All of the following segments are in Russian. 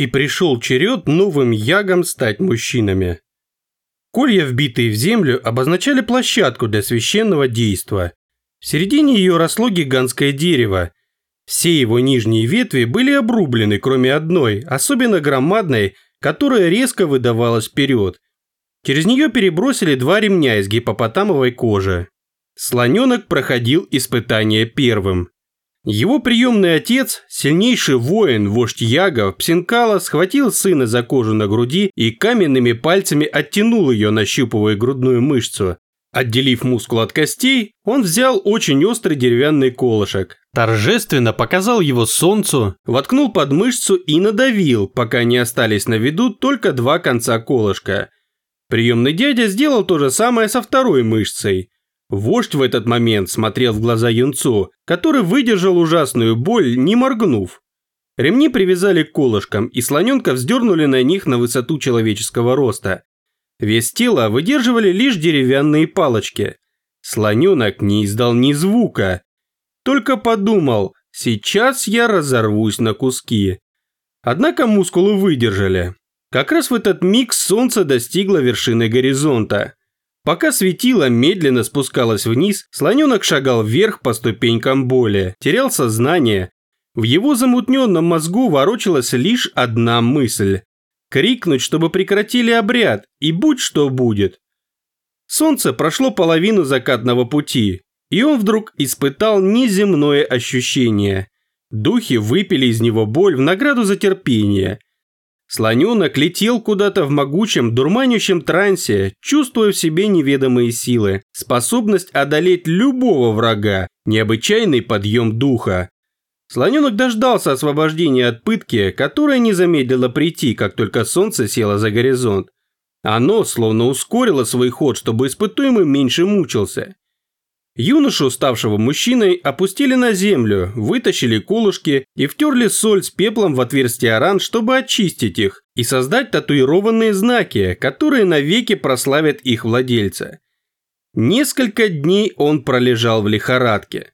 И пришел черед новым ягам стать мужчинами. Колья, вбитые в землю, обозначали площадку для священного действа. В середине ее росло гигантское дерево. Все его нижние ветви были обрублены, кроме одной, особенно громадной, которая резко выдавалась вперед. Через нее перебросили два ремня из гипопотамовой кожи. Слоненок проходил испытание первым. Его приемный отец, сильнейший воин, вождь Яга, Псинкала, схватил сына за кожу на груди и каменными пальцами оттянул ее, нащупывая грудную мышцу. Отделив мускул от костей, он взял очень острый деревянный колышек, торжественно показал его солнцу, воткнул под мышцу и надавил, пока не остались на виду только два конца колышка. Приемный дядя сделал то же самое со второй мышцей – Вождь в этот момент смотрел в глаза юнцу, который выдержал ужасную боль, не моргнув. Ремни привязали к колышкам, и слоненка вздернули на них на высоту человеческого роста. Вес тела выдерживали лишь деревянные палочки. Слоненок не издал ни звука. Только подумал, сейчас я разорвусь на куски. Однако мускулы выдержали. Как раз в этот миг солнце достигло вершины горизонта. Пока светило медленно спускалось вниз, слоненок шагал вверх по ступенькам боли, терял сознание. В его замутненном мозгу ворочалась лишь одна мысль. Крикнуть, чтобы прекратили обряд, и будь что будет. Солнце прошло половину закатного пути, и он вдруг испытал неземное ощущение. Духи выпили из него боль в награду за терпение – Слоненок летел куда-то в могучем, дурманящем трансе, чувствуя в себе неведомые силы, способность одолеть любого врага, необычайный подъем духа. Слоненок дождался освобождения от пытки, которая не замедлила прийти, как только солнце село за горизонт. Оно словно ускорило свой ход, чтобы испытуемый меньше мучился. Юношу, ставшего мужчиной, опустили на землю, вытащили колышки и втерли соль с пеплом в отверстия ран, чтобы очистить их и создать татуированные знаки, которые навеки прославят их владельца. Несколько дней он пролежал в лихорадке.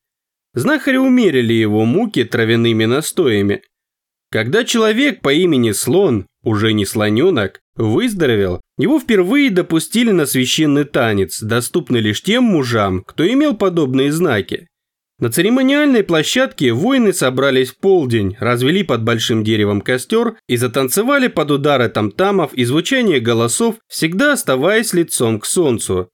Знахари умерили его муки травяными настоями. Когда человек по имени Слон, уже не слоненок, выздоровел, его впервые допустили на священный танец, доступный лишь тем мужам, кто имел подобные знаки. На церемониальной площадке воины собрались в полдень, развели под большим деревом костер и затанцевали под удары тамтамов и звучание голосов, всегда оставаясь лицом к солнцу.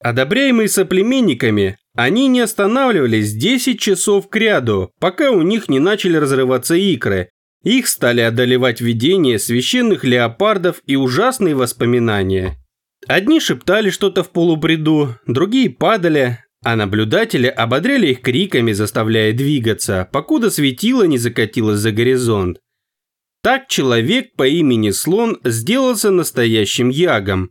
Одобряемые соплеменниками, они не останавливались 10 часов к ряду, пока у них не начали разрываться икры, их стали одолевать видения священных леопардов и ужасные воспоминания. Одни шептали что-то в полубреду, другие падали, а наблюдатели ободряли их криками, заставляя двигаться, покуда светило не закатилось за горизонт. Так человек по имени Слон сделался настоящим ягом.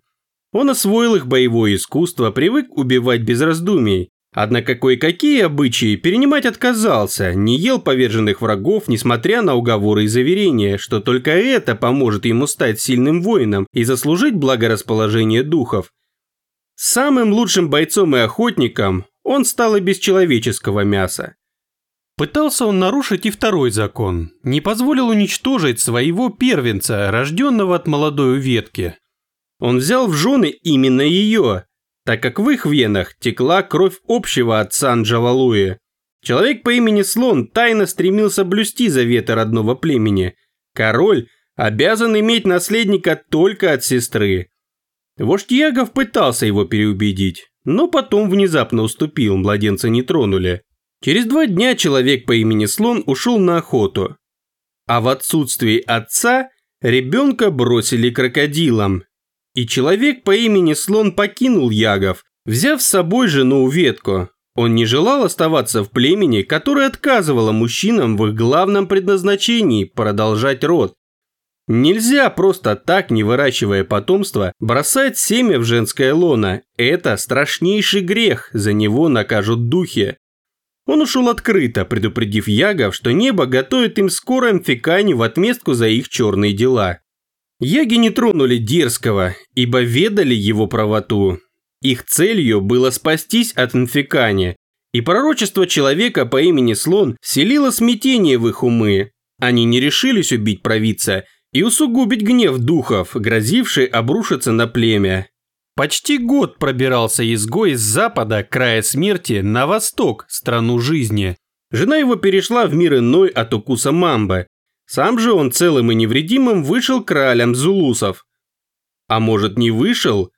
Он освоил их боевое искусство, привык убивать без раздумий, Однако кое-какие обычаи перенимать отказался, не ел поверженных врагов, несмотря на уговоры и заверения, что только это поможет ему стать сильным воином и заслужить благорасположение духов. Самым лучшим бойцом и охотником он стал и без человеческого мяса. Пытался он нарушить и второй закон, не позволил уничтожить своего первенца, рожденного от молодой ветки. Он взял в жены именно ее, так как в их венах текла кровь общего отца Анджавалуи. Человек по имени Слон тайно стремился блюсти заветы родного племени. Король обязан иметь наследника только от сестры. Вождь Ягов пытался его переубедить, но потом внезапно уступил, младенца не тронули. Через два дня человек по имени Слон ушел на охоту. А в отсутствии отца ребенка бросили крокодилам, и человек по имени Слон покинул Ягов, взяв с собой жену Ветку. Он не желал оставаться в племени, которое отказывало мужчинам в их главном предназначении – продолжать род. Нельзя просто так, не выращивая потомство, бросать семя в женское лоно. Это страшнейший грех, за него накажут духи. Он ушел открыто, предупредив Ягов, что небо готовит им скоро амфикани в отместку за их черные дела. Яги не тронули дерзкого, ибо ведали его правоту. Их целью было спастись от инфикани, и пророчество человека по имени Слон селило смятение в их умы. Они не решились убить провидца, и усугубить гнев духов, грозивший обрушиться на племя. Почти год пробирался изгой с запада, края смерти, на восток, страну жизни. Жена его перешла в мир иной от укуса мамбы. Сам же он целым и невредимым вышел кралем зулусов. А может не вышел?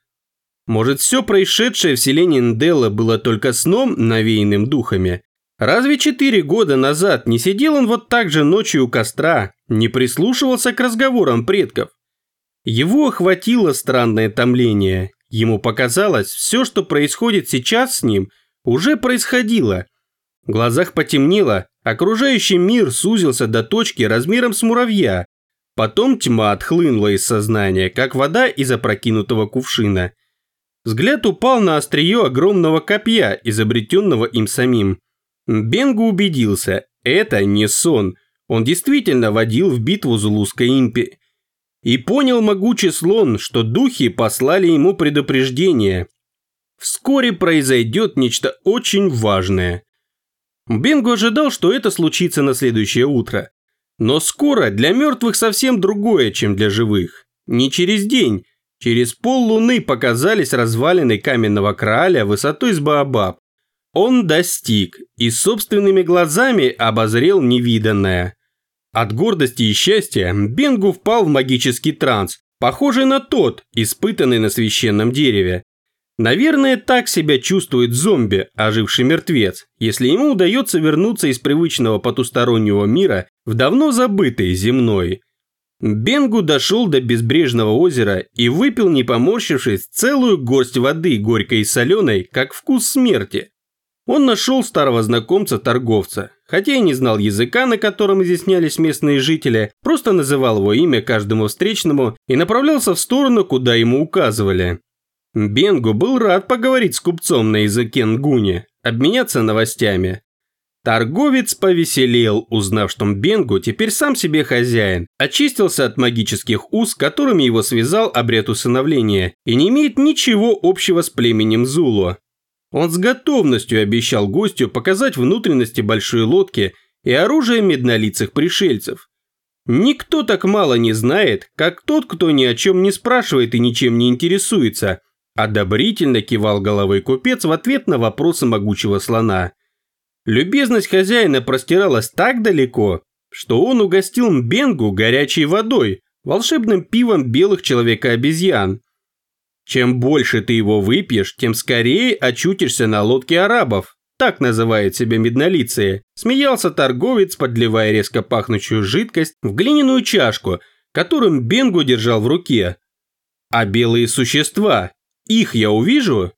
Может все происшедшее в селении Нделла было только сном, навеянным духами? Разве четыре года назад не сидел он вот так же ночью у костра, не прислушивался к разговорам предков? Его охватило странное томление. Ему показалось, все, что происходит сейчас с ним, уже происходило. В глазах потемнело, окружающий мир сузился до точки размером с муравья. Потом тьма отхлынула из сознания, как вода из опрокинутого кувшина. Взгляд упал на острие огромного копья, изобретенного им самим. Бенгу убедился, это не сон. Он действительно водил в битву Зулузской импи. И понял могучий слон, что духи послали ему предупреждение. Вскоре произойдет нечто очень важное. Бенгу ожидал, что это случится на следующее утро. Но скоро для мертвых совсем другое, чем для живых. Не через день, через пол луны показались развалины каменного краля высотой с Баобаб. Он достиг и собственными глазами обозрел невиданное. От гордости и счастья Бенгу впал в магический транс, похожий на тот, испытанный на священном дереве. Наверное, так себя чувствует зомби, оживший мертвец, если ему удается вернуться из привычного потустороннего мира в давно забытый земной. Бенгу дошел до безбрежного озера и выпил, не поморщившись, целую горсть воды, горькой и соленой, как вкус смерти. Он нашел старого знакомца-торговца, хотя и не знал языка, на котором изъяснялись местные жители, просто называл его имя каждому встречному и направлялся в сторону, куда ему указывали. Бенгу был рад поговорить с купцом на языке нгуни, обменяться новостями. Торговец повеселел, узнав, что Бенгу теперь сам себе хозяин, очистился от магических уз, которыми его связал обряд усыновления, и не имеет ничего общего с племенем Зулу. Он с готовностью обещал гостю показать внутренности большой лодки и оружие меднолицых пришельцев. Никто так мало не знает, как тот, кто ни о чем не спрашивает и ничем не интересуется, одобрительно кивал головой купец в ответ на вопросы могучего слона. Любезность хозяина простиралась так далеко, что он угостил Мбенгу горячей водой, волшебным пивом белых человека-обезьян, чем больше ты его выпьешь, тем скорее очутишься на лодке арабов. Так называют себя меднолицые. Смеялся торговец, подливая резко пахнущую жидкость в глиняную чашку, которую Бенгу держал в руке. А белые существа, их я увижу?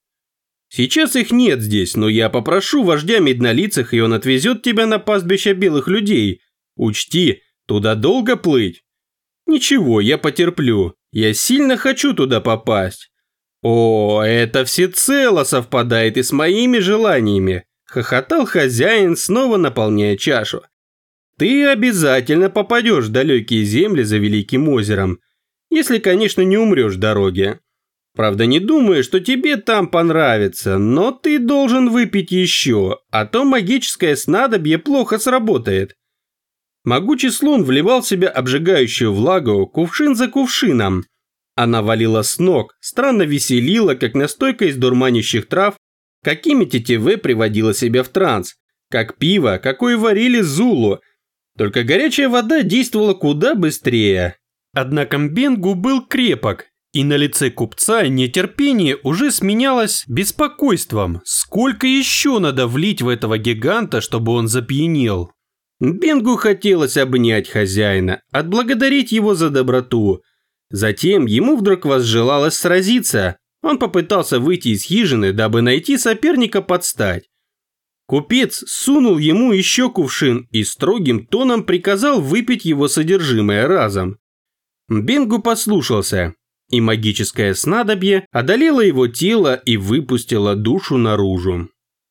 Сейчас их нет здесь, но я попрошу вождя меднолицых, и он отвезет тебя на пастбище белых людей. Учти, туда долго плыть. Ничего, я потерплю. Я сильно хочу туда попасть. «О, это всецело совпадает и с моими желаниями», – хохотал хозяин, снова наполняя чашу. «Ты обязательно попадешь в далекие земли за Великим озером, если, конечно, не умрешь в дороге. Правда, не думаю, что тебе там понравится, но ты должен выпить еще, а то магическое снадобье плохо сработает». Могучий слон вливал в себя обжигающую влагу кувшин за кувшином, она валила с ног, странно веселила, как настойка из дурманящих трав, какими тетиве приводила себя в транс, как пиво, какое варили Зулу. Только горячая вода действовала куда быстрее. Однако Мбенгу был крепок, и на лице купца нетерпение уже сменялось беспокойством. Сколько еще надо влить в этого гиганта, чтобы он запьянел? Бенгу хотелось обнять хозяина, отблагодарить его за доброту – Затем ему вдруг возжелалось сразиться. Он попытался выйти из хижины, дабы найти соперника под стать. Купец сунул ему еще кувшин и строгим тоном приказал выпить его содержимое разом. Бенгу послушался, и магическое снадобье одолело его тело и выпустило душу наружу.